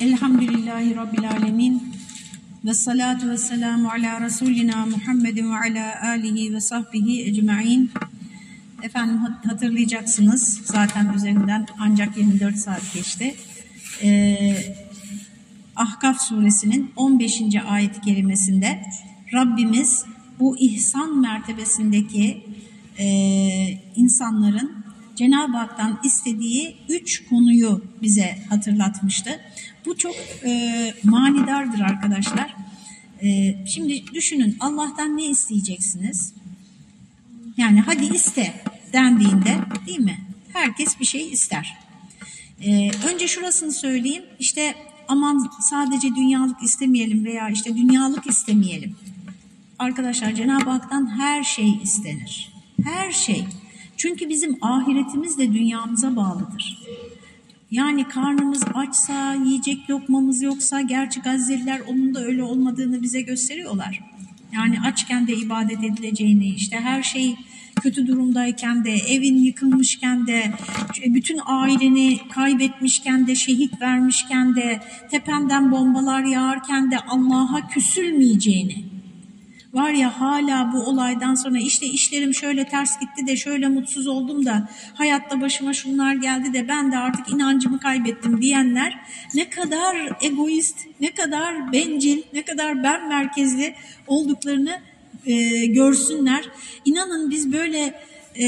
Elhamdülillahi Rabbil Alemin. Ve salatu ve selamu ala Resulina Muhammedin ve ala alihi ve sahbihi ecma'in. Efendim hatırlayacaksınız zaten üzerinden ancak 24 saat geçti. Ee, Ahkaf suresinin 15. ayet kelimesinde Rabbimiz bu ihsan mertebesindeki e, insanların Cenab-ı Hak'tan istediği üç konuyu bize hatırlatmıştı. Bu çok e, manidardır arkadaşlar. E, şimdi düşünün Allah'tan ne isteyeceksiniz? Yani hadi iste dendiğinde değil mi? Herkes bir şey ister. E, önce şurasını söyleyeyim. İşte aman sadece dünyalık istemeyelim veya işte dünyalık istemeyelim. Arkadaşlar Cenab-ı Hak'tan her şey istenir. Her şey. Çünkü bizim ahiretimiz de dünyamıza bağlıdır. Yani karnımız açsa, yiyecek lokmamız yoksa, gerçi Gazze'liler onun da öyle olmadığını bize gösteriyorlar. Yani açken de ibadet edileceğini, işte her şey kötü durumdayken de, evin yıkılmışken de, bütün aileni kaybetmişken de, şehit vermişken de, tependen bombalar yağarken de Allah'a küsülmeyeceğini, var ya hala bu olaydan sonra işte işlerim şöyle ters gitti de şöyle mutsuz oldum da hayatta başıma şunlar geldi de ben de artık inancımı kaybettim diyenler ne kadar egoist, ne kadar bencil, ne kadar ben merkezli olduklarını e, görsünler. İnanın biz böyle e,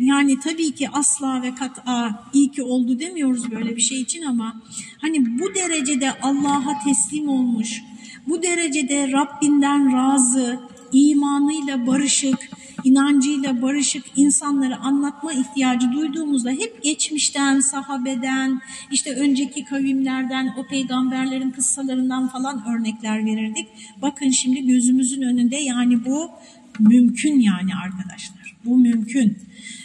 yani tabii ki asla ve kat'a iyi ki oldu demiyoruz böyle bir şey için ama hani bu derecede Allah'a teslim olmuş, bu derecede Rabbinden razı, imanıyla barışık, inancıyla barışık insanları anlatma ihtiyacı duyduğumuzda hep geçmişten, sahabeden, işte önceki kavimlerden, o peygamberlerin kıssalarından falan örnekler verirdik. Bakın şimdi gözümüzün önünde yani bu mümkün yani arkadaşlar. Bu mümkün.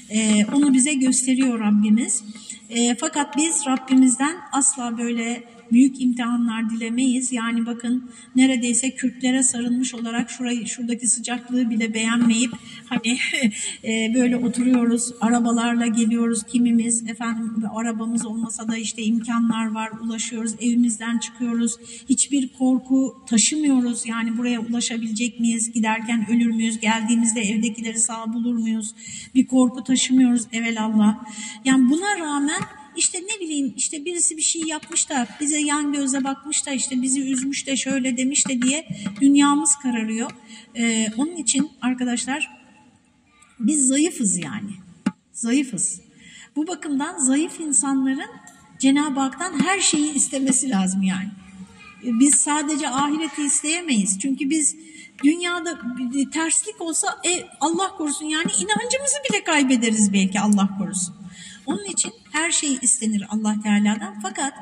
Ee, onu bize gösteriyor Rabbimiz. E, fakat biz Rabbimizden asla böyle büyük imtihanlar dilemeyiz. Yani bakın neredeyse Kürtlere sarılmış olarak şurayı şuradaki sıcaklığı bile beğenmeyip hani e, böyle oturuyoruz, arabalarla geliyoruz kimimiz efendim arabamız olmasa da işte imkanlar var, ulaşıyoruz, evimizden çıkıyoruz. Hiçbir korku taşımıyoruz. Yani buraya ulaşabilecek miyiz? Giderken ölür müyüz? Geldiğimizde evdekileri sağ bulur muyuz? Bir korku taşımıyoruz evelallah. Yani buna rağmen işte ne bileyim işte birisi bir şey yapmış da bize yan gözle bakmış da işte bizi üzmüş de şöyle demiş de diye dünyamız kararıyor. Ee, onun için arkadaşlar biz zayıfız yani. Zayıfız. Bu bakımdan zayıf insanların Cenab-ı Hak'tan her şeyi istemesi lazım yani. Biz sadece ahireti isteyemeyiz. Çünkü biz dünyada terslik olsa e, Allah korusun yani inancımızı bile kaybederiz belki Allah korusun. Onun için her şey istenir Allah Teala'dan. Fakat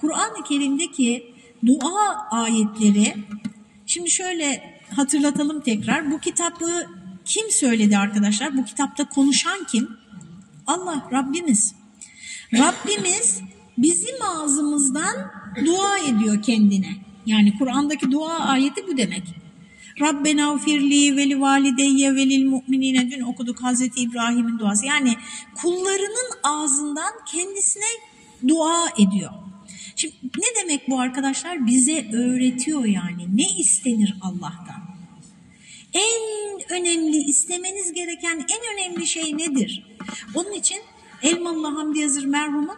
Kur'an-ı Kerim'deki dua ayetleri şimdi şöyle hatırlatalım tekrar. Bu kitabı kim söyledi arkadaşlar? Bu kitapta konuşan kim? Allah Rabbimiz. Rabbimiz bizim ağzımızdan dua ediyor kendine. Yani Kur'an'daki dua ayeti bu demek. Rabbena ufirli ve li valideyye ve lil mu'minine dün okuduk Hazreti İbrahim'in duası. Yani kullarının ağzından kendisine dua ediyor. Şimdi ne demek bu arkadaşlar? Bize öğretiyor yani ne istenir Allah'tan. En önemli istemeniz gereken en önemli şey nedir? Onun için Elmalı Hamdi Yazır merhumun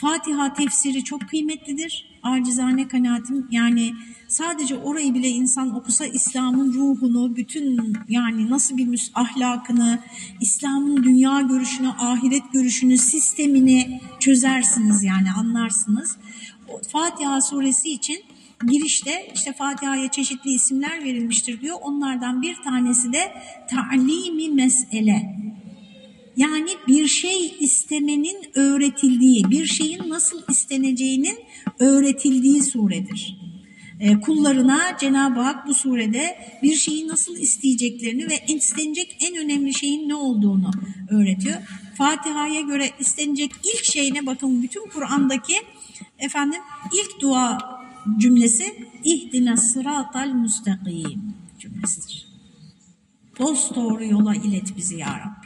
Fatiha tefsiri çok kıymetlidir. Acizane kanaatim yani sadece orayı bile insan okusa İslam'ın ruhunu, bütün yani nasıl bir ahlakını, İslam'ın dünya görüşünü, ahiret görüşünü, sistemini çözersiniz yani anlarsınız. Fatiha suresi için girişte işte Fatiha'ya çeşitli isimler verilmiştir diyor. Onlardan bir tanesi de ta'limi mesele. Yani bir şey istemenin öğretildiği, bir şeyin nasıl isteneceğinin öğretildiği suredir. E, kullarına Cenab-ı Hak bu surede bir şeyi nasıl isteyeceklerini ve istenecek en önemli şeyin ne olduğunu öğretiyor. Fatiha'ya göre istenecek ilk şey ne? Bakın bütün Kur'an'daki efendim ilk dua cümlesi ihdina sıratal müstakim cümlesidir. Dost doğru yola ilet bizi ya Rabbi.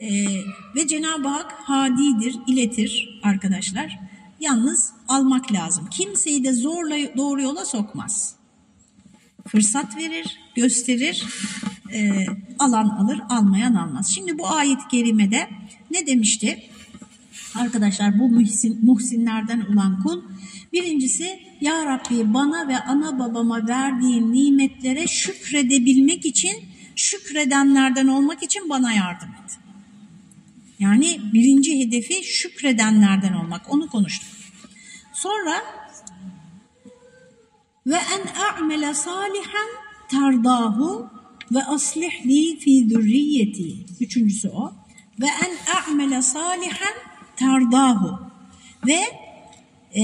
Ee, ve Cenab-ı Hak hadidir, iletir arkadaşlar. Yalnız almak lazım. Kimseyi de zorla doğru yola sokmaz. Fırsat verir, gösterir, e, alan alır, almayan almaz. Şimdi bu ayet-i kerimede ne demişti? Arkadaşlar bu muhsin, muhsinlerden olan kul birincisi Ya Rabbi bana ve ana babama verdiğin nimetlere şükredebilmek için şükredenlerden olmak için bana yardım et. Yani birinci hedefi şükredenlerden olmak. Onu konuştuk. Sonra ve en a'mele salihan tardahu ve aslih li fi zürriyeti. Üçüncüsü o. Ve en a'mele salihan tardahu. Ve e,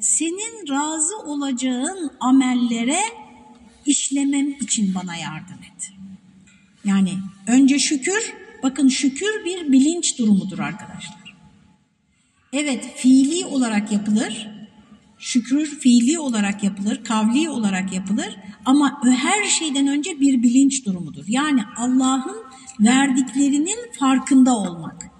senin razı olacağın amellere işlemem için bana yardım et. Yani önce şükür, bakın şükür bir bilinç durumudur arkadaşlar. Evet fiili olarak yapılır, şükür fiili olarak yapılır, kavli olarak yapılır ama her şeyden önce bir bilinç durumudur. Yani Allah'ın verdiklerinin farkında olmak.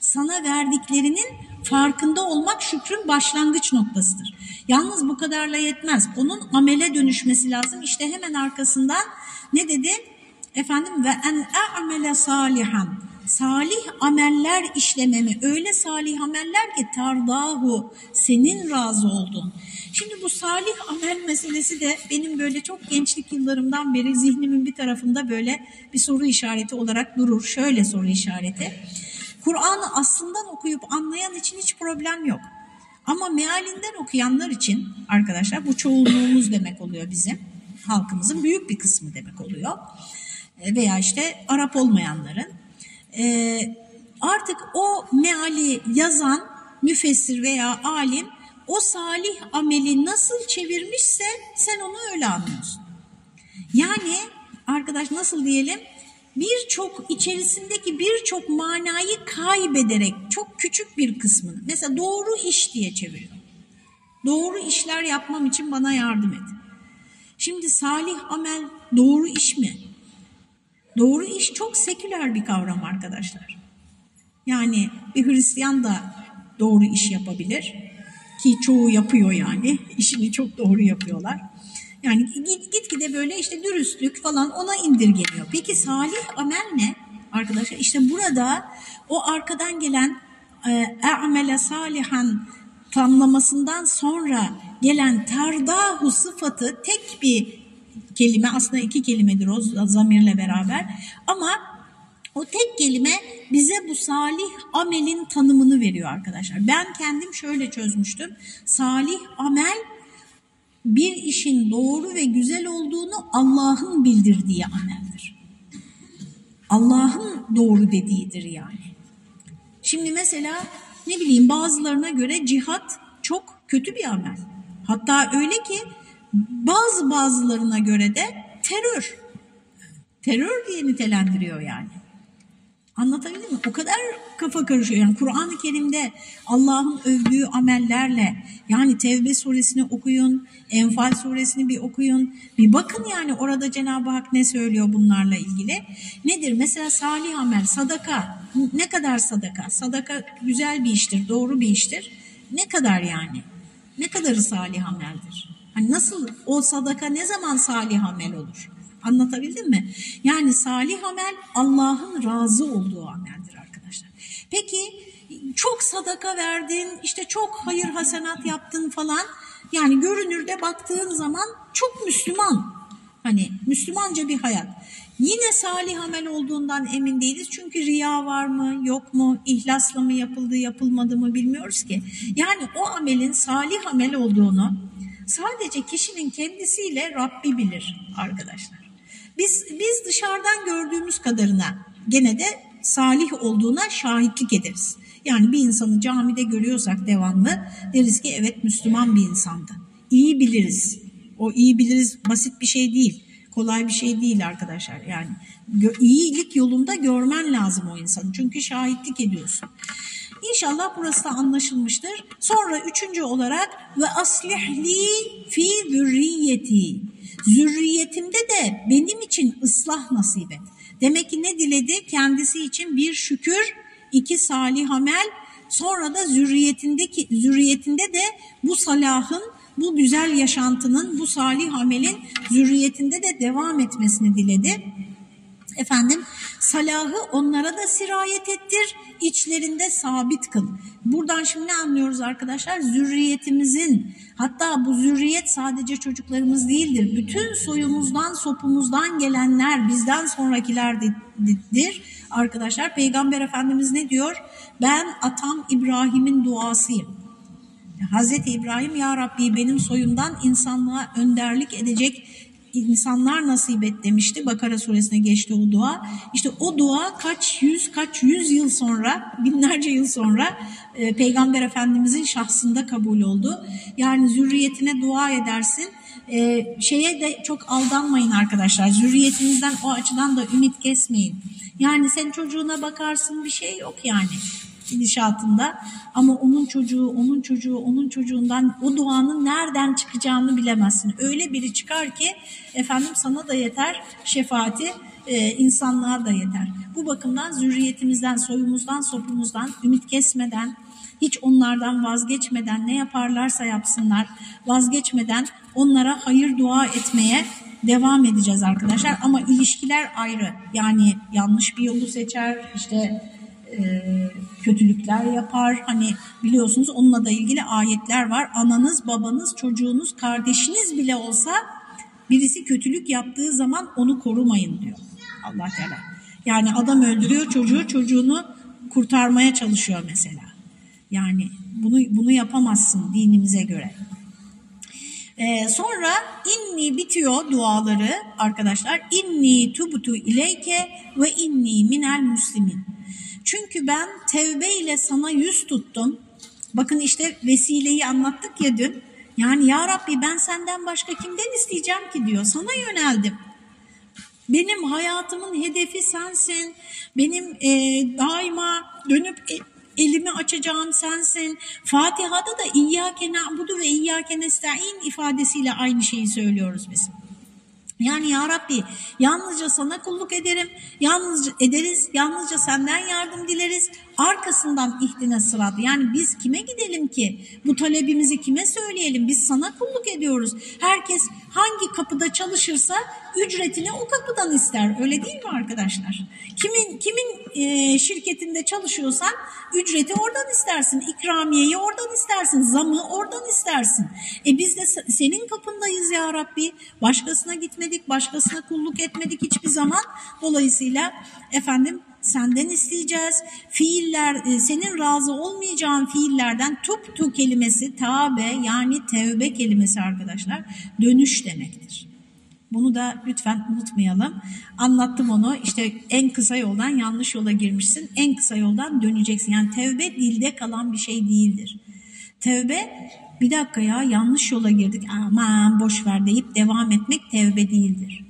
Sana verdiklerinin farkında olmak şükrün başlangıç noktasıdır. Yalnız bu kadarla yetmez. Onun amele dönüşmesi lazım. İşte hemen arkasından ne dedi? Efendim ve en a'mele salihan. Salih ameller işlememi. Öyle salih ameller ki tardahu senin razı oldun. Şimdi bu salih amel meselesi de benim böyle çok gençlik yıllarımdan beri zihnimin bir tarafında böyle bir soru işareti olarak durur. Şöyle soru işareti. Kur'an'ı aslından okuyup anlayan için hiç problem yok. Ama mealinden okuyanlar için arkadaşlar bu çoğunluğumuz demek oluyor bizim. Halkımızın büyük bir kısmı demek oluyor. Veya işte Arap olmayanların. Artık o meali yazan müfessir veya alim o salih ameli nasıl çevirmişse sen onu öyle anlıyorsun. Yani arkadaş nasıl diyelim birçok içerisindeki birçok manayı kaybederek çok küçük bir kısmını mesela doğru iş diye çeviriyor. Doğru işler yapmam için bana yardım et. Şimdi salih amel doğru iş mi? Doğru iş çok seküler bir kavram arkadaşlar. Yani bir Hristiyan da doğru iş yapabilir ki çoğu yapıyor yani işini çok doğru yapıyorlar. Yani git, gitgide böyle işte dürüstlük falan ona indirgeniyor. Peki salih amel ne arkadaşlar? İşte burada o arkadan gelen e'amele salihan tamlamasından sonra gelen terdahu sıfatı tek bir kelime aslında iki kelimedir o zamirle beraber ama o tek kelime bize bu salih amelin tanımını veriyor arkadaşlar. Ben kendim şöyle çözmüştüm. Salih amel bir işin doğru ve güzel olduğunu Allah'ın bildirdiği ameldir. Allah'ın doğru dediğidir yani. Şimdi mesela ne bileyim bazılarına göre cihat çok kötü bir amel. Hatta öyle ki bazı bazılarına göre de terör. Terör diye nitelendiriyor yani. Anlatabildim mi? O kadar kafa karışıyor. Yani Kur'an-ı Kerim'de Allah'ın övdüğü amellerle yani Tevbe suresini okuyun, Enfal suresini bir okuyun. Bir bakın yani orada Cenab-ı Hak ne söylüyor bunlarla ilgili. Nedir? Mesela salih amel, sadaka. Ne kadar sadaka? Sadaka güzel bir iştir, doğru bir iştir. Ne kadar yani? Ne kadarı salih ameldir? Hani nasıl o sadaka ne zaman salih amel olur? Anlatabildim mi? Yani salih amel Allah'ın razı olduğu ameldir arkadaşlar. Peki çok sadaka verdin, işte çok hayır hasenat yaptın falan. Yani görünürde baktığın zaman çok Müslüman. Hani Müslümanca bir hayat. Yine salih amel olduğundan emin değiliz. Çünkü riya var mı, yok mu, ihlasla mı yapıldı, yapılmadı mı bilmiyoruz ki. Yani o amelin salih amel olduğunu sadece kişinin kendisiyle Rabbi bilir arkadaşlar. Biz, biz dışarıdan gördüğümüz kadarına gene de salih olduğuna şahitlik ederiz. Yani bir insanı camide görüyorsak devamlı deriz ki evet Müslüman bir insandı. İyi biliriz. O iyi biliriz basit bir şey değil. Kolay bir şey değil arkadaşlar. Yani iyilik yolunda görmen lazım o insanı. Çünkü şahitlik ediyorsun. İnşallah burası da anlaşılmıştır. Sonra üçüncü olarak ve aslihli fi zürriyeti. Zürriyetimde de benim için ıslah nasip et. Demek ki ne diledi? Kendisi için bir şükür, iki salih amel, sonra da zürriyetindeki zürriyetinde de bu salahın bu güzel yaşantının, bu salih amelin zürriyetinde de devam etmesini diledi. Efendim salahı onlara da sirayet ettir, içlerinde sabit kıl. Buradan şimdi ne anlıyoruz arkadaşlar? Zürriyetimizin hatta bu zürriyet sadece çocuklarımız değildir. Bütün soyumuzdan, sopumuzdan gelenler bizden sonrakilerdir arkadaşlar. Peygamber Efendimiz ne diyor? Ben atam İbrahim'in duasıyım. Hazreti İbrahim ya Rabbi benim soyumdan insanlığa önderlik edecek insanlar nasip et demişti. Bakara suresine geçti o dua. İşte o dua kaç yüz kaç yüz yıl sonra binlerce yıl sonra e, Peygamber Efendimizin şahsında kabul oldu. Yani zürriyetine dua edersin. E, şeye de çok aldanmayın arkadaşlar. Zürriyetinizden o açıdan da ümit kesmeyin. Yani sen çocuğuna bakarsın bir şey yok yani gidişatında ama onun çocuğu, onun çocuğu, onun çocuğundan o duanın nereden çıkacağını bilemezsin. Öyle biri çıkar ki efendim sana da yeter şefaati e, insanlığa da yeter. Bu bakımdan zürriyetimizden, soyumuzdan, sopumuzdan ümit kesmeden, hiç onlardan vazgeçmeden ne yaparlarsa yapsınlar vazgeçmeden onlara hayır dua etmeye devam edeceğiz arkadaşlar. Ama ilişkiler ayrı. Yani yanlış bir yolu seçer, işte e, kötülükler yapar. Hani biliyorsunuz onunla da ilgili ayetler var. Ananız, babanız, çocuğunuz, kardeşiniz bile olsa birisi kötülük yaptığı zaman onu korumayın diyor Allah Teala. Yani adam öldürüyor çocuğu, çocuğunu kurtarmaya çalışıyor mesela. Yani bunu bunu yapamazsın dinimize göre. Ee, sonra inni bitiyor duaları arkadaşlar. İnni tubutu ileyke ve inni minel muslimin. Çünkü ben tevbe ile sana yüz tuttum. Bakın işte vesileyi anlattık ya dün. Yani ya Rabbi ben senden başka kimden isteyeceğim ki diyor. Sana yöneldim. Benim hayatımın hedefi sensin. Benim e, daima dönüp e, elimi açacağım sensin. Fatiha'da da İyyâke na'budu ve İyyâke nesta'in ifadesiyle aynı şeyi söylüyoruz biz. Yani ya Rabbi yalnızca sana kulluk ederim, yalnızca ederiz, yalnızca senden yardım dileriz. Arkasından ihtine sıradı. Yani biz kime gidelim ki? Bu talebimizi kime söyleyelim? Biz sana kulluk ediyoruz. Herkes hangi kapıda çalışırsa ücretini o kapıdan ister. Öyle değil mi arkadaşlar? Kimin kimin e, şirketinde çalışıyorsan ücreti oradan istersin. ikramiyeyi oradan istersin. Zamı oradan istersin. E biz de senin kapındayız ya Rabbi. Başkasına gitmedik, başkasına kulluk etmedik hiçbir zaman. Dolayısıyla efendim senden isteyeceğiz. Fiiller, e, senin razı olmayacağın fiillerden tuptu kelimesi tabe yani tevbe kelimesi arkadaşlar dönüş demektir. Bunu da lütfen unutmayalım. Anlattım onu. İşte en kısa yoldan yanlış yola girmişsin. En kısa yoldan döneceksin. Yani tevbe dilde kalan bir şey değildir. Tevbe bir dakika ya yanlış yola girdik aman boş ver deyip devam etmek tevbe değildir.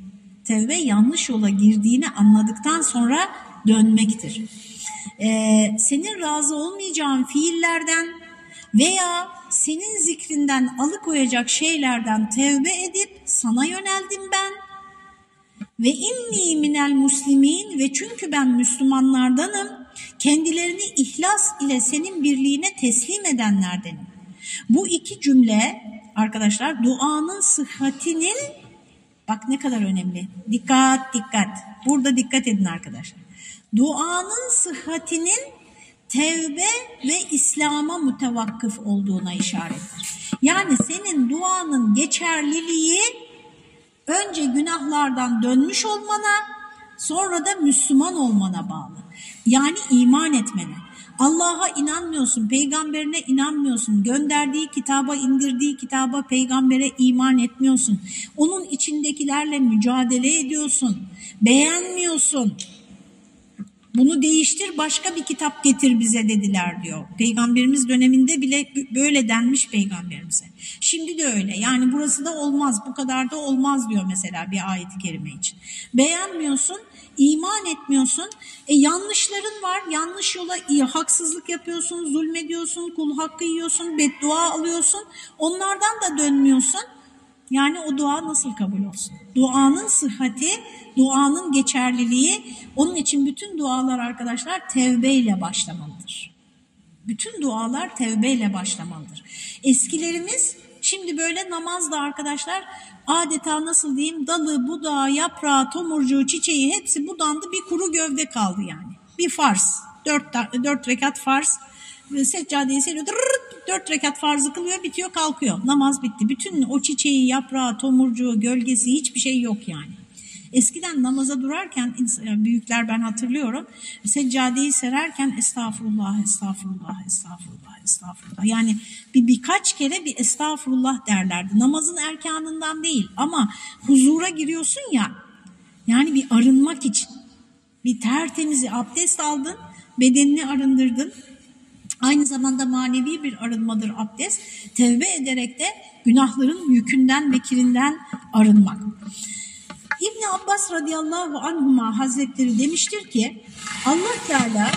Tevbe yanlış yola girdiğini anladıktan sonra dönmektir. Ee, senin razı olmayacağın fiillerden veya senin zikrinden alıkoyacak şeylerden tevbe edip sana yöneldim ben. Ve inni minel muslimin ve çünkü ben Müslümanlardanım kendilerini ihlas ile senin birliğine teslim edenlerdenim. Bu iki cümle arkadaşlar duanın sıhhatinin bak ne kadar önemli. Dikkat dikkat. Burada dikkat edin arkadaşlar. Duanın sıhhatinin tevbe ve İslam'a mütevakkıf olduğuna işarettir. Yani senin duanın geçerliliği önce günahlardan dönmüş olmana sonra da Müslüman olmana bağlı. Yani iman etmene. Allah'a inanmıyorsun, peygamberine inanmıyorsun, gönderdiği kitaba, indirdiği kitaba, peygambere iman etmiyorsun. Onun içindekilerle mücadele ediyorsun, beğenmiyorsun, bunu değiştir başka bir kitap getir bize dediler diyor. Peygamberimiz döneminde bile böyle denmiş peygamberimize. Şimdi de öyle yani burası da olmaz bu kadar da olmaz diyor mesela bir ayet-i kerime için. Beğenmiyorsun iman etmiyorsun. E yanlışların var. Yanlış yola iyi, haksızlık yapıyorsun, zulmediyorsun, kul hakkı yiyorsun, beddua alıyorsun. Onlardan da dönmüyorsun. Yani o dua nasıl kabul olsun? Duanın sıhhati, duanın geçerliliği, onun için bütün dualar arkadaşlar tevbe ile başlamalıdır. Bütün dualar tevbeyle başlamalıdır. Eskilerimiz şimdi böyle namazda arkadaşlar adeta nasıl diyeyim dalı, budağı, yaprağı, tomurcuğu, çiçeği hepsi budandı bir kuru gövde kaldı yani. Bir farz. Dört, dört rekat farz. Seccadeyi seriyor. Dört rekat farzı kılıyor bitiyor kalkıyor. Namaz bitti. Bütün o çiçeği, yaprağı, tomurcuğu, gölgesi hiçbir şey yok yani. Eskiden namaza durarken büyükler ben hatırlıyorum seccadeyi sererken estağfurullah, estağfurullah, estağfurullah, estağfurullah. Yani bir birkaç kere bir estağfurullah derlerdi. Namazın erkanından değil ama huzura giriyorsun ya yani bir arınmak için. Bir tertemizi abdest aldın, bedenini arındırdın. Aynı zamanda manevi bir arınmadır abdest. Tevbe ederek de günahların yükünden ve kirinden arınmak. İbni Abbas radıyallahu anhuma hazretleri demiştir ki Allah Teala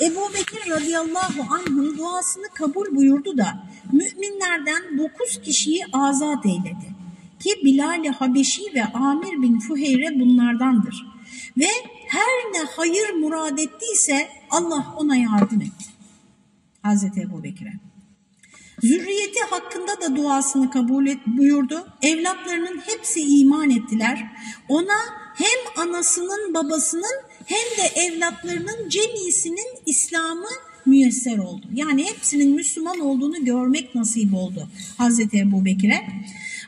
Ebu Bekir radıyallahu anh'ın duasını kabul buyurdu da müminlerden dokuz kişiyi azat eyledi. Ki Bilal-i Habeşi ve Amir bin Fuheyre bunlardandır. Ve her ne hayır murad ettiyse Allah ona yardım etti. Hazreti Ebu Bekir'e. Zürriyeti hakkında da duasını kabul et, buyurdu. Evlatlarının hepsi iman ettiler. Ona hem anasının babasının hem de evlatlarının cemisinin İslam'ı müyesser oldu. Yani hepsinin Müslüman olduğunu görmek nasip oldu Hazreti Ebu Bekir'e.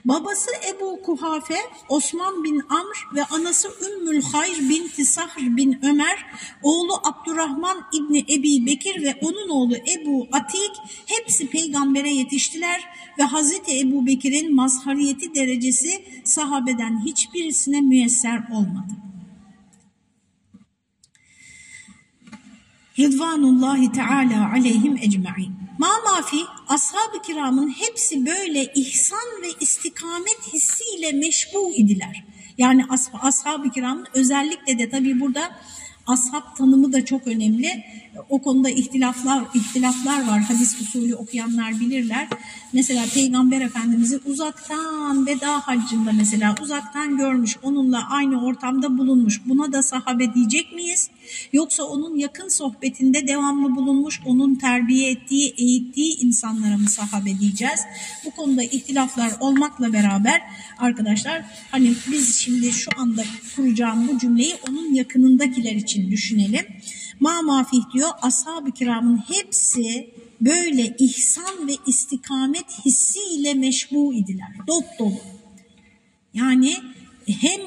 Babası Ebu Kuhafe, Osman bin Amr ve anası Ümmül Hayr binti Sahr bin Ömer, oğlu Abdurrahman İbni Ebi Bekir ve onun oğlu Ebu Atik hepsi peygambere yetiştiler ve Hazreti Ebu Bekir'in mazhariyeti derecesi sahabeden hiçbirisine müyesser olmadı. Rıdvanullahi Teala aleyhim ecma'in. Ma mafi ashab-ı kiramın hepsi böyle ihsan ve istikamet hissiyle meşbu idiler. Yani ashab-ı kiramın özellikle de tabii burada ashab tanımı da çok önemli. O konuda ihtilaflar ihtilaflar var. Hadis usulü okuyanlar bilirler. Mesela Peygamber Efendimiz'i uzaktan veda haccında mesela uzaktan görmüş, onunla aynı ortamda bulunmuş. Buna da sahabe diyecek miyiz? Yoksa onun yakın sohbetinde devamlı bulunmuş, onun terbiye ettiği, eğittiği insanlara mı sahabe diyeceğiz? Bu konuda ihtilaflar olmakla beraber arkadaşlar hani biz şimdi şu anda kuracağım bu cümleyi onun yakınındakiler için düşünelim. Ma mafih diyor ashab-ı kiramın hepsi böyle ihsan ve istikamet hissiyle meşbu idiler. Dop dolu. Yani hem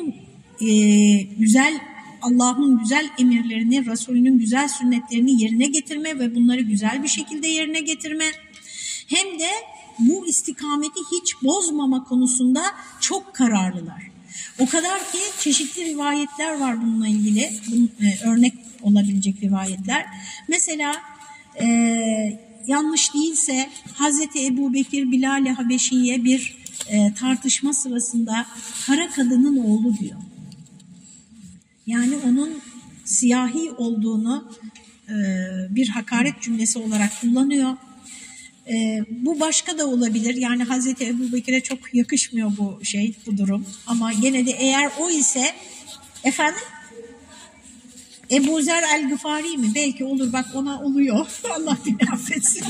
e, güzel Allah'ın güzel emirlerini, Resulünün güzel sünnetlerini yerine getirme ve bunları güzel bir şekilde yerine getirme hem de bu istikameti hiç bozmama konusunda çok kararlılar. O kadar ki çeşitli rivayetler var bununla ilgili, bunun, e, örnek olabilecek rivayetler. Mesela e, yanlış değilse Hazreti Ebu Bekir Bilal-i Habeşi'ye bir e, tartışma sırasında kara kadının oğlu diyor. Yani onun siyahi olduğunu e, bir hakaret cümlesi olarak kullanıyor. E, bu başka da olabilir. Yani Hazreti Ebu Bekir'e çok yakışmıyor bu şey, bu durum. Ama gene de eğer o ise efendim Ebu Zer el-Gıfari mi? Belki olur bak ona oluyor. Allah beni affetsin.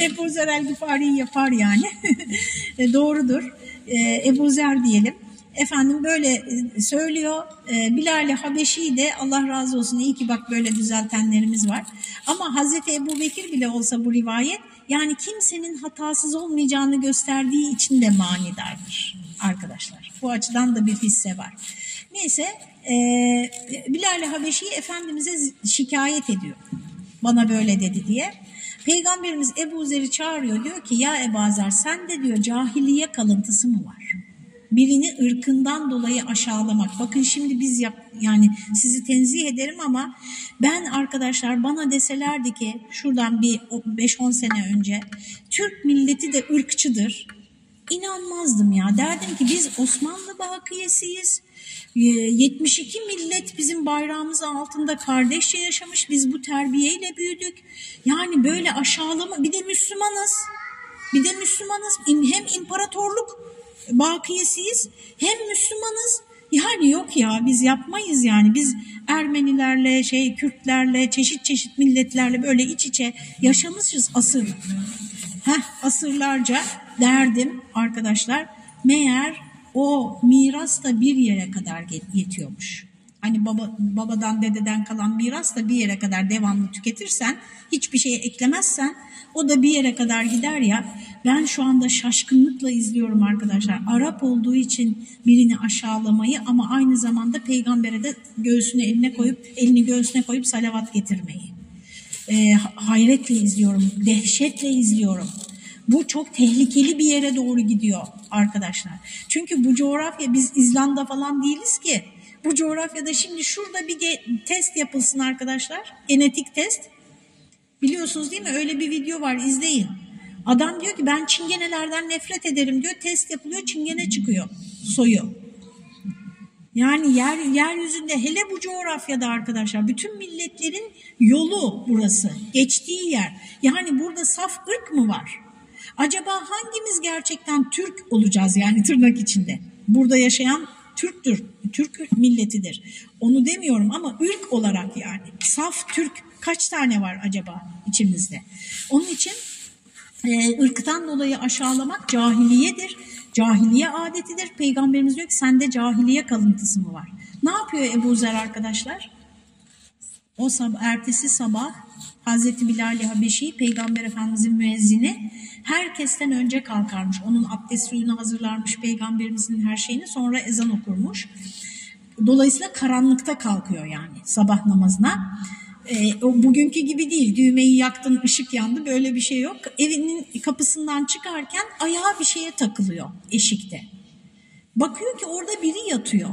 Ebu Zer el-Gıfari yapar yani. E, doğrudur. E, Ebu Zer diyelim. Efendim böyle e, söylüyor. Bilal-i Habeşi de Allah razı olsun iyi ki bak böyle düzeltenlerimiz var. Ama Hazreti Ebu Bekir bile olsa bu rivayet yani kimsenin hatasız olmayacağını gösterdiği için de manidardır arkadaşlar. Bu açıdan da bir hisse var. Neyse e, Bilal-i Habeşi Efendimiz'e şikayet ediyor. Bana böyle dedi diye. Peygamberimiz Ebu Zer'i çağırıyor diyor ki ya Ebu Zer sen de diyor cahiliye kalıntısı mı var? Birini ırkından dolayı aşağılamak. Bakın şimdi biz yap, yani sizi tenzih ederim ama ben arkadaşlar bana deselerdi ki şuradan bir 5-10 sene önce Türk milleti de ırkçıdır. İnanmazdım ya. Derdim ki biz Osmanlı bakiyesiyiz 72 ee, millet bizim bayrağımız altında kardeşçe yaşamış. Biz bu terbiyeyle büyüdük. Yani böyle aşağılama bir de Müslümanız. Bir de Müslümanız. Hem imparatorluk bakiyesiyiz hem Müslümanız. Yani yok ya biz yapmayız yani biz Ermenilerle, şey Kürtlerle, çeşit çeşit milletlerle böyle iç içe yaşamışız asır. Heh, asırlarca derdim arkadaşlar. Meğer o miras da bir yere kadar yetiyormuş. Hani baba, babadan dededen kalan miras da bir yere kadar devamlı tüketirsen, hiçbir şeye eklemezsen o da bir yere kadar gider ya. Ben şu anda şaşkınlıkla izliyorum arkadaşlar. Arap olduğu için birini aşağılamayı ama aynı zamanda peygambere de göğsünü eline koyup, elini göğsüne koyup salavat getirmeyi. E, hayretle izliyorum, dehşetle izliyorum. Bu çok tehlikeli bir yere doğru gidiyor arkadaşlar. Çünkü bu coğrafya biz İzlanda falan değiliz ki. Bu coğrafyada şimdi şurada bir test yapılsın arkadaşlar. Genetik test. Biliyorsunuz değil mi? Öyle bir video var izleyin. Adam diyor ki ben çingenelerden nefret ederim diyor. Test yapılıyor çingene çıkıyor soyu. Yani yer yeryüzünde hele bu coğrafyada arkadaşlar bütün milletlerin yolu burası. Geçtiği yer. Yani burada saf ırk mı var? Acaba hangimiz gerçekten Türk olacağız yani tırnak içinde? Burada yaşayan Türktür, Türk milletidir. Onu demiyorum ama ırk olarak yani. Saf Türk kaç tane var acaba içimizde? Onun için e, ırktan dolayı aşağılamak cahiliyedir. Cahiliye adetidir. Peygamberimiz diyor ki sende cahiliye kalıntısı mı var? Ne yapıyor Ebu Zer arkadaşlar? O sabah, ertesi sabah Hazreti Bilal-i Habeşi Peygamber Efendimizin müezzini herkesten önce kalkarmış. Onun abdest suyunu hazırlarmış peygamberimizin her şeyini sonra ezan okurmuş. Dolayısıyla karanlıkta kalkıyor yani sabah namazına. E, o bugünkü gibi değil. Düğmeyi yaktın, ışık yandı böyle bir şey yok. Evinin kapısından çıkarken ayağı bir şeye takılıyor eşikte. Bakıyor ki orada biri yatıyor.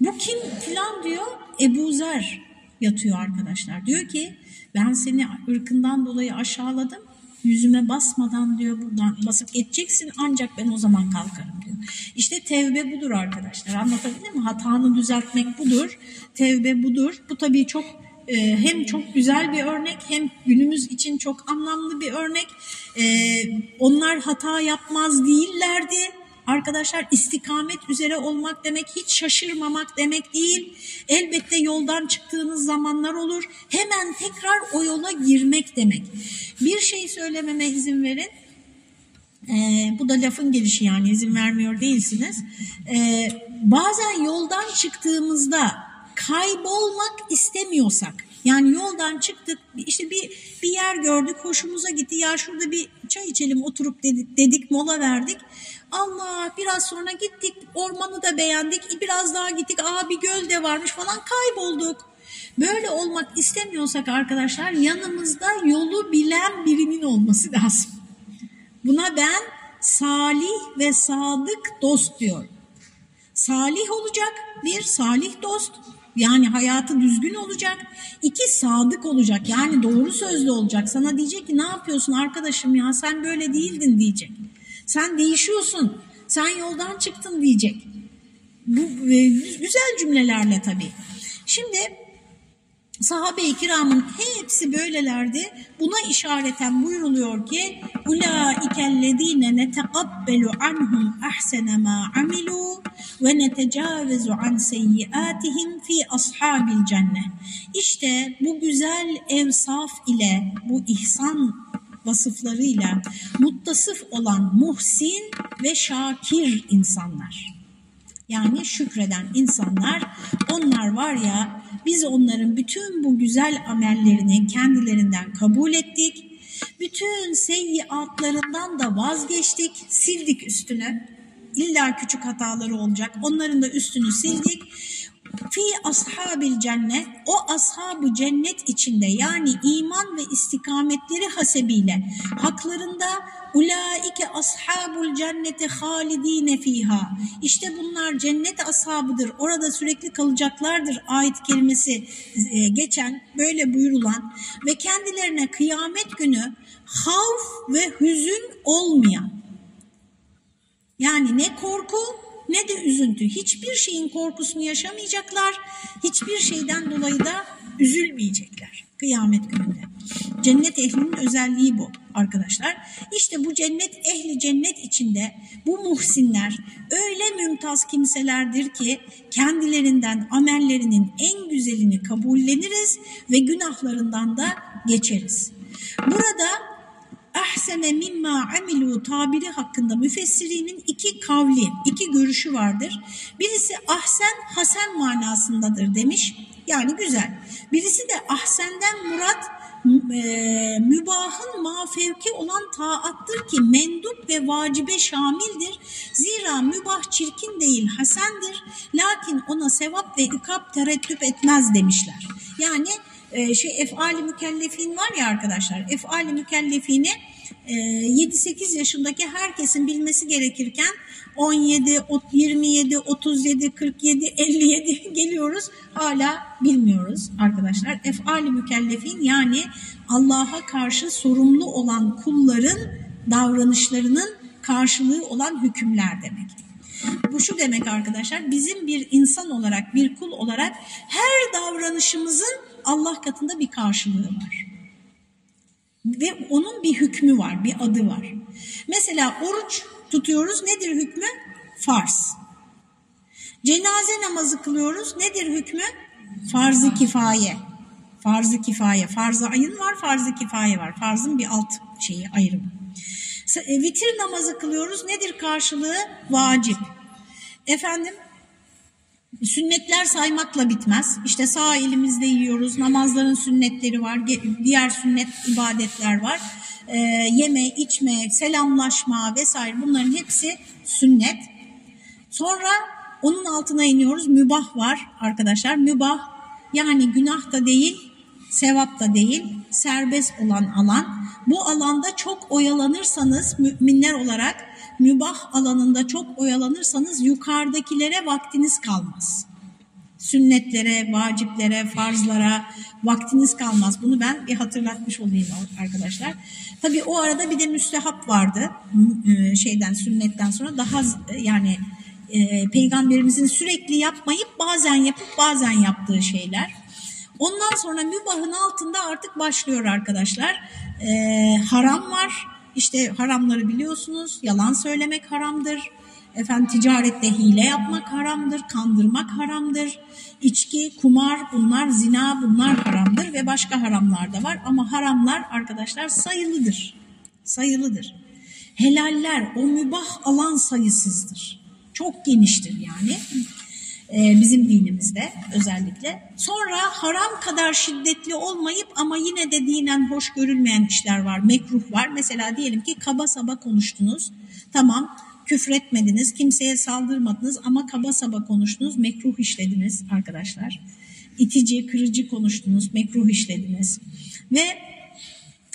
Bu kim filan diyor. Ebu Zer yatıyor arkadaşlar. Diyor ki ben seni ırkından dolayı aşağıladım. Yüzüme basmadan diyor buradan basıp geçeceksin ancak ben o zaman kalkarım diyor. İşte tevbe budur arkadaşlar anlatabildim mi? Hatanı düzeltmek budur. Tevbe budur. Bu tabii çok e, hem çok güzel bir örnek hem günümüz için çok anlamlı bir örnek. E, onlar hata yapmaz değillerdi Arkadaşlar istikamet üzere olmak demek hiç şaşırmamak demek değil. Elbette yoldan çıktığınız zamanlar olur. Hemen tekrar o yola girmek demek. Bir şey söylememe izin verin. Ee, bu da lafın gelişi yani izin vermiyor değilsiniz. Ee, bazen yoldan çıktığımızda kaybolmak istemiyorsak yani yoldan çıktık işte bir, bir yer gördük hoşumuza gitti ya şurada bir çay içelim oturup dedik, dedik mola verdik. Allah biraz sonra gittik ormanı da beğendik biraz daha gittik aa bir göl de varmış falan kaybolduk. Böyle olmak istemiyorsak arkadaşlar yanımızda yolu bilen birinin olması lazım. Buna ben salih ve sadık dost diyorum. Salih olacak bir salih dost yani hayatı düzgün olacak. İki sadık olacak yani doğru sözlü olacak. Sana diyecek ki ne yapıyorsun arkadaşım ya sen böyle değildin diyecek. Sen değişiyorsun. Sen yoldan çıktın diyecek. Bu e, güzel cümlelerle tabii. Şimdi sahabe-i kiramın hepsi böylelerdi. Buna işareten buyuruluyor ki ulaikellezine neteqabbelu anhum ahsene ma amilu ve netecavezu an seyyiatihim fi ashabil cennet. İşte bu güzel evsaf ile bu ihsan vasıflarıyla muttasıf olan muhsin ve şakir insanlar. Yani şükreden insanlar onlar var ya biz onların bütün bu güzel amellerini kendilerinden kabul ettik. Bütün seyyiatlarından da vazgeçtik, sildik üstüne. İlla küçük hataları olacak. Onların da üstünü sildik fi ashabil cennet o ashabı cennet içinde yani iman ve istikametleri hasebiyle haklarında ulaike ashabul cenneti halidine fiha. İşte bunlar cennet ashabıdır. Orada sürekli kalacaklardır ayet kelimesi e, geçen böyle buyurulan ve kendilerine kıyamet günü havf ve hüzün olmayan yani ne korku ne de üzüntü. Hiçbir şeyin korkusunu yaşamayacaklar. Hiçbir şeyden dolayı da üzülmeyecekler kıyamet gününde. Cennet ehlinin özelliği bu arkadaşlar. İşte bu cennet ehli cennet içinde bu muhsinler öyle mümtaz kimselerdir ki kendilerinden amellerinin en güzelini kabulleniriz ve günahlarından da geçeriz. Burada ahsene mimma amilu tabiri hakkında müfessirinin iki kavli, iki görüşü vardır. Birisi ahsen, hasen manasındadır demiş. Yani güzel. Birisi de ahsenden murat e, mübahın mafevki olan taattır ki mendup ve vacibe şamildir. Zira mübah çirkin değil hasendir. Lakin ona sevap ve ikap tereddüt etmez demişler. Yani e, şey efali mükellefin var ya arkadaşlar. Efali mükellefini e, 7-8 yaşındaki herkesin bilmesi gerekirken 17, 27, 37, 47, 57 geliyoruz hala bilmiyoruz arkadaşlar. Efali mükellefin yani Allah'a karşı sorumlu olan kulların davranışlarının karşılığı olan hükümler demek. Bu şu demek arkadaşlar bizim bir insan olarak bir kul olarak her davranışımızın Allah katında bir karşılığı var. Ve onun bir hükmü var, bir adı var. Mesela oruç tutuyoruz. Nedir hükmü? Farz. Cenaze namazı kılıyoruz. Nedir hükmü? Farz-ı kifaye. Farz-ı kifaye. Farz-ı ayın var, farz-ı kifaye var. Farzın bir alt şeyi ayrımı. E, vitir namazı kılıyoruz. Nedir karşılığı? Vacip. Efendim sünnetler saymakla bitmez. İşte sağ elimizde yiyoruz, namazların sünnetleri var, diğer sünnet ibadetler var. Ee, yeme, içme, selamlaşma vesaire bunların hepsi sünnet. Sonra onun altına iniyoruz. Mübah var arkadaşlar. Mübah yani günah da değil, sevap da değil, serbest olan alan. Bu alanda çok oyalanırsanız müminler olarak mübah alanında çok oyalanırsanız yukarıdakilere vaktiniz kalmaz. Sünnetlere, vaciplere, farzlara vaktiniz kalmaz. Bunu ben bir hatırlatmış olayım arkadaşlar. Tabii o arada bir de müstehap vardı. E, şeyden, sünnetten sonra daha yani e, peygamberimizin sürekli yapmayıp bazen yapıp bazen yaptığı şeyler. Ondan sonra mübahın altında artık başlıyor arkadaşlar. E, haram var, işte haramları biliyorsunuz. Yalan söylemek haramdır. Efendim ticarette hile yapmak haramdır, kandırmak haramdır. İçki, kumar bunlar, zina bunlar haramdır ve başka haramlar da var. Ama haramlar arkadaşlar sayılıdır. Sayılıdır. Helaller o mübah alan sayısızdır. Çok geniştir yani. Ee, bizim dinimizde özellikle. Sonra haram kadar şiddetli olmayıp ama yine de dinen hoş görülmeyen işler var, mekruh var. Mesela diyelim ki kaba saba konuştunuz, tamam küfretmediniz, kimseye saldırmadınız ama kaba saba konuştunuz, mekruh işlediniz arkadaşlar. İtici, kırıcı konuştunuz, mekruh işlediniz. Ve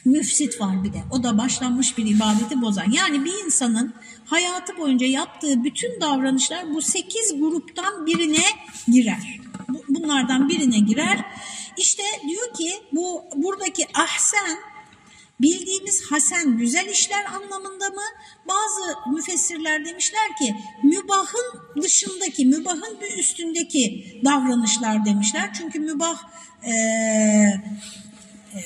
müfsit var bir de. O da başlanmış bir ibadeti bozan. Yani bir insanın hayatı boyunca yaptığı bütün davranışlar bu sekiz gruptan birine girer. Bunlardan birine girer. İşte diyor ki bu buradaki ahsen bildiğimiz hasen güzel işler anlamında mı? Bazı müfessirler demişler ki mübahın dışındaki, mübahın bir üstündeki davranışlar demişler. Çünkü mübah e, e,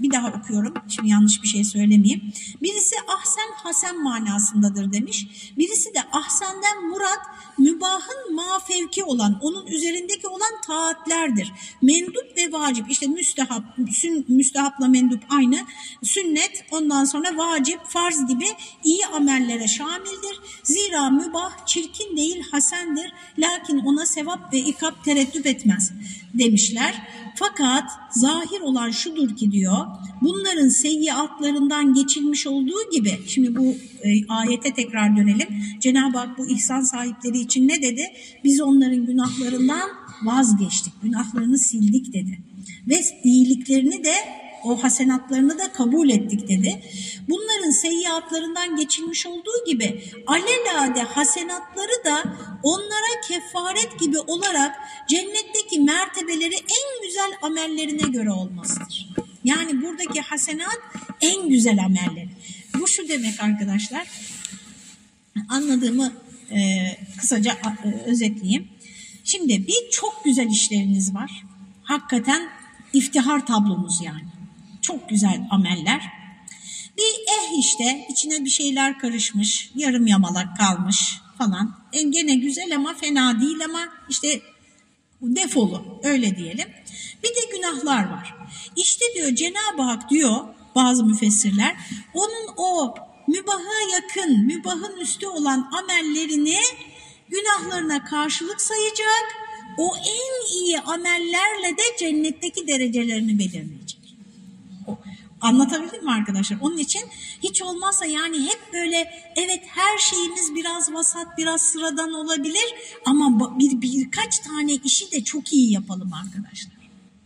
bir daha okuyorum. Şimdi yanlış bir şey söylemeyeyim. Birisi ahsen hasen manasındadır demiş. Birisi de ahsenden murat mübahın mafevki olan, onun üzerindeki olan taatlerdir. Mendup ve vacip. İşte müstehap, sün, müstehapla mendup aynı. Sünnet, ondan sonra vacip, farz gibi iyi amellere şamildir. Zira mübah çirkin değil hasendir. Lakin ona sevap ve ikap tereddüt etmez demişler. Fakat zahir olan şudur ki diyor, bunların seyyiatlarından geçilmiş olduğu gibi, şimdi bu e, ayete tekrar dönelim. Cenab-ı Hak bu ihsan sahipleri için ne dedi? Biz onların günahlarından vazgeçtik, günahlarını sildik dedi. Ve iyiliklerini de o hasenatlarını da kabul ettik dedi. Bunların seyyiatlarından geçilmiş olduğu gibi alelade hasenatları da onlara kefaret gibi olarak cennetteki mertebeleri en güzel amellerine göre olmasıdır. Yani buradaki hasenat en güzel amelleri. Bu şu demek arkadaşlar. Anladığımı e, kısaca e, özetleyeyim. Şimdi bir çok güzel işleriniz var. Hakikaten iftihar tablomuz yani. Çok güzel ameller. Bir eh işte içine bir şeyler karışmış, yarım yamalak kalmış falan. E gene güzel ama fena değil ama işte defolu öyle diyelim. Bir de günahlar var. İşte diyor Cenab-ı Hak diyor bazı müfessirler onun o mübaha yakın, mübahın üstü olan amellerini günahlarına karşılık sayacak. O en iyi amellerle de cennetteki derecelerini belirleyecek. Anlatabildim mi arkadaşlar? Onun için hiç olmazsa yani hep böyle evet her şeyimiz biraz vasat, biraz sıradan olabilir ama bir birkaç tane işi de çok iyi yapalım arkadaşlar.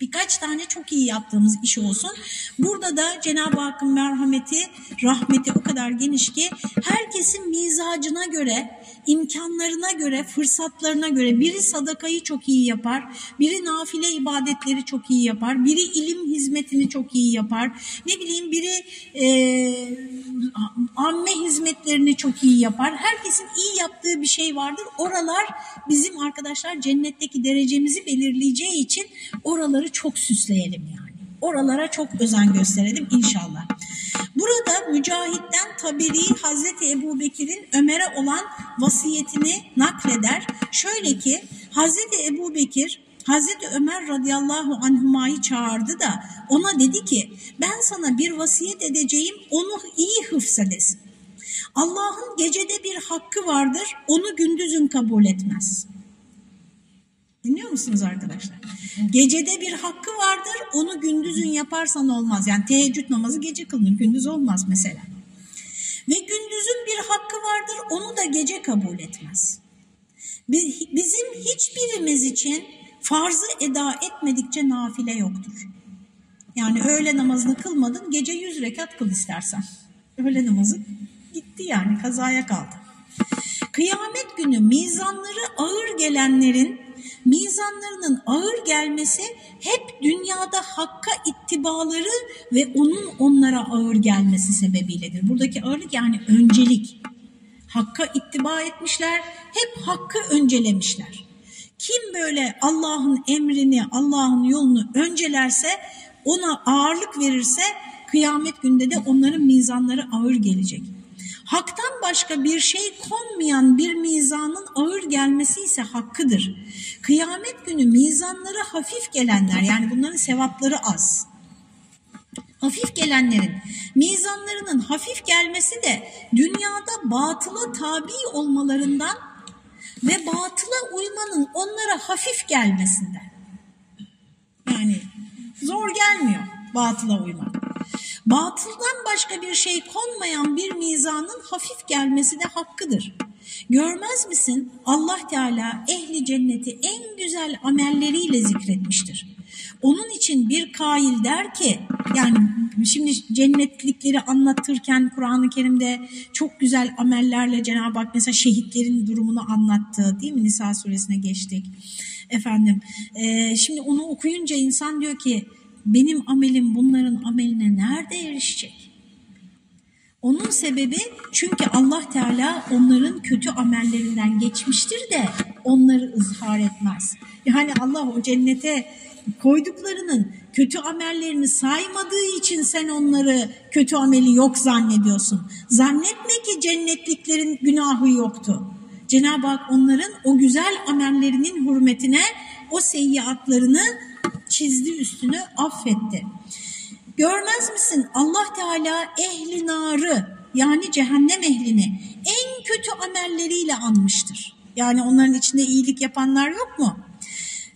Birkaç tane çok iyi yaptığımız iş olsun. Burada da Cenab-ı Hakk'ın merhameti, rahmeti o kadar geniş ki herkesin mizacına göre, imkanlarına göre, fırsatlarına göre biri sadakayı çok iyi yapar, biri nafile ibadetleri çok iyi yapar, biri ilim hizmetini çok iyi yapar, ne bileyim biri e, amme hizmetlerini çok iyi yapar. Herkesin iyi yaptığı bir şey vardır. Oralar bizim arkadaşlar cennetteki derecemizi belirleyeceği için oraları çok süsleyelim yani. Oralara çok özen gösterelim inşallah. Burada Mücahit'ten Taberi Hazreti Ebu Bekir'in Ömer'e olan vasiyetini nakleder. Şöyle ki Hazreti Ebu Bekir Hazreti Ömer radıyallahu anhumayı çağırdı da ona dedi ki ben sana bir vasiyet edeceğim onu iyi hıfzedesin. Allah'ın gecede bir hakkı vardır onu gündüzün kabul etmez. Dinliyor musunuz arkadaşlar? Gecede bir hakkı vardır, onu gündüzün yaparsan olmaz. Yani teheccüd namazı gece kılınır, gündüz olmaz mesela. Ve gündüzün bir hakkı vardır, onu da gece kabul etmez. Bizim hiçbirimiz için farzı eda etmedikçe nafile yoktur. Yani öğle namazını kılmadın, gece yüz rekat kıl istersen. Öğle namazı gitti yani, kazaya kaldı. Kıyamet günü mizanları ağır gelenlerin mizanlarının ağır gelmesi hep dünyada hakka ittibaları ve onun onlara ağır gelmesi sebebiyledir. Buradaki ağırlık yani öncelik. Hakka ittiba etmişler, hep hakkı öncelemişler. Kim böyle Allah'ın emrini, Allah'ın yolunu öncelerse, ona ağırlık verirse kıyamet günde de onların mizanları ağır gelecek. Haktan başka bir şey konmayan bir mizanın ağır gelmesi ise hakkıdır. Kıyamet günü mizanları hafif gelenler yani bunların sevapları az. Hafif gelenlerin mizanlarının hafif gelmesi de dünyada batıla tabi olmalarından ve batıla uymanın onlara hafif gelmesinden. Yani zor gelmiyor batıla uymak. Batıldan başka bir şey konmayan bir mizanın hafif gelmesi de hakkıdır. Görmez misin Allah Teala ehli cenneti en güzel amelleriyle zikretmiştir. Onun için bir kail der ki yani şimdi cennetlikleri anlatırken Kur'an-ı Kerim'de çok güzel amellerle Cenab-ı Hak mesela şehitlerin durumunu anlattı değil mi? Nisa suresine geçtik. Efendim e, şimdi onu okuyunca insan diyor ki benim amelim bunların ameline nerede erişecek? Onun sebebi çünkü Allah Teala onların kötü amellerinden geçmiştir de onları ızhar etmez. Yani Allah o cennete koyduklarının kötü amellerini saymadığı için sen onları kötü ameli yok zannediyorsun. Zannetme ki cennetliklerin günahı yoktu. Cenab-ı Hak onların o güzel amellerinin hürmetine o seyyiatlarını çizdi üstünü affetti. Görmez misin Allah Teala ehli narı yani cehennem ehlini en kötü amelleriyle anmıştır. Yani onların içinde iyilik yapanlar yok mu?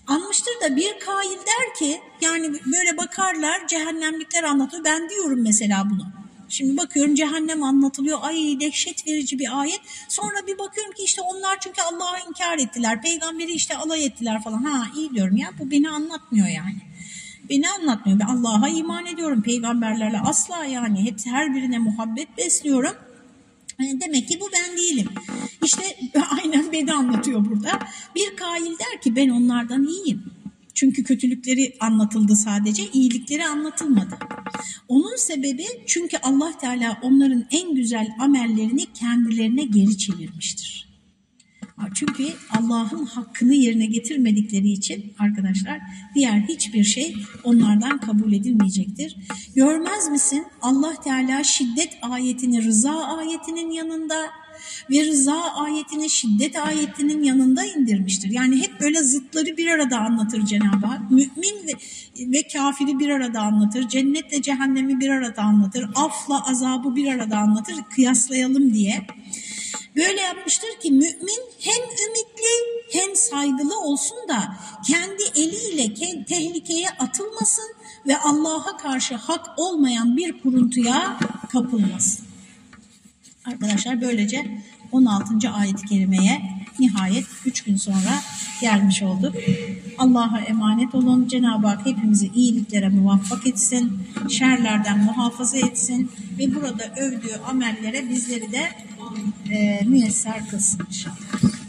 Anmıştır da bir kail der ki yani böyle bakarlar cehennemlikler anlatıyor. Ben diyorum mesela bunu. Şimdi bakıyorum cehennem anlatılıyor. Ay dehşet verici bir ayet. Sonra bir bakıyorum ki işte onlar çünkü Allah'a inkar ettiler. Peygamberi işte alay ettiler falan. Ha iyi diyorum ya bu beni anlatmıyor yani. Beni anlatmıyor. Ben Allah'a iman ediyorum. Peygamberlerle asla yani hepsi her birine muhabbet besliyorum. Yani demek ki bu ben değilim. İşte aynen beni anlatıyor burada. Bir kail der ki ben onlardan iyiyim. Çünkü kötülükleri anlatıldı sadece, iyilikleri anlatılmadı. Onun sebebi çünkü Allah Teala onların en güzel amellerini kendilerine geri çevirmiştir. Çünkü Allah'ın hakkını yerine getirmedikleri için arkadaşlar diğer hiçbir şey onlardan kabul edilmeyecektir. Görmez misin Allah Teala şiddet ayetini rıza ayetinin yanında ve rıza ayetini şiddet ayetinin yanında indirmiştir. Yani hep böyle zıtları bir arada anlatır Cenab-ı Hak. Mümin ve, ve kafiri bir arada anlatır. Cennetle cehennemi bir arada anlatır. Afla azabı bir arada anlatır. Kıyaslayalım diye. Böyle yapmıştır ki mümin hem ümitli hem saygılı olsun da kendi eliyle tehlikeye atılmasın ve Allah'a karşı hak olmayan bir kuruntuya kapılmasın. Arkadaşlar böylece 16. ayet-i kerimeye nihayet 3 gün sonra gelmiş olduk. Allah'a emanet olun. Cenab-ı Hak hepimizi iyiliklere muvaffak etsin. Şerlerden muhafaza etsin. Ve burada övdüğü amellere bizleri de e, müyesser kılsın inşallah.